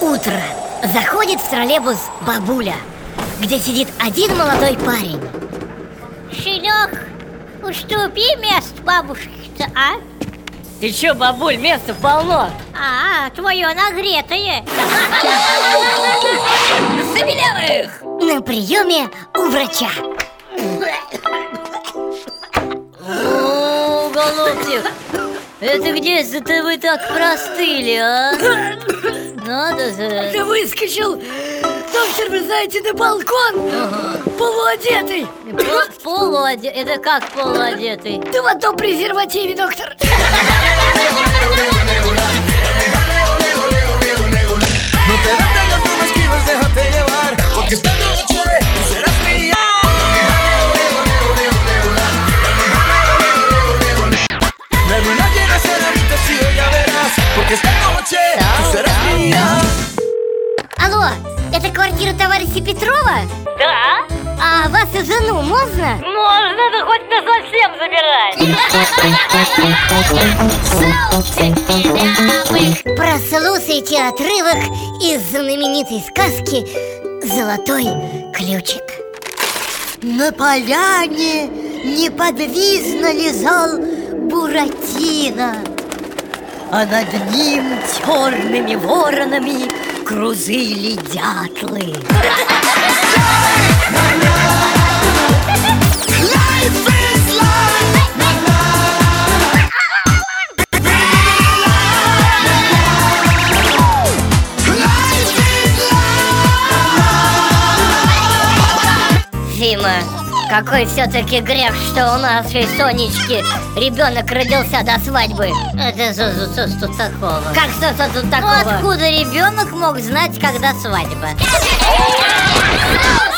Утро. Заходит в троллейбус бабуля, где сидит один молодой парень. Сынок, уступи место бабушке-то, а? Ты чё, бабуль, места полно А, твое нагретое Забелявых! На приеме у врача. О, голубчик, это где это вы так простыли, а? Надо же. Ты выскочил, доктор, вы знаете, на балкон! Полуодетый! Пол- Полуодетый, это как полуодетый? Ты в одном презервативе, доктор это квартира товарища Петрова? Да, А вас и жену можно? можно, да хоть на совсем забирай Прослушайте отрывок из знаменитой сказки «Золотой ключик». На поляне неподвижно лежал Буратино А над ним черными воронами кружили дятлы? Фима, какой все-таки грех, что у нашей Сонечки ребенок родился до свадьбы Это что, что, что такого? Как что, что тут Ну такого? откуда ребенок мог знать, когда свадьба?